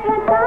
Krishna.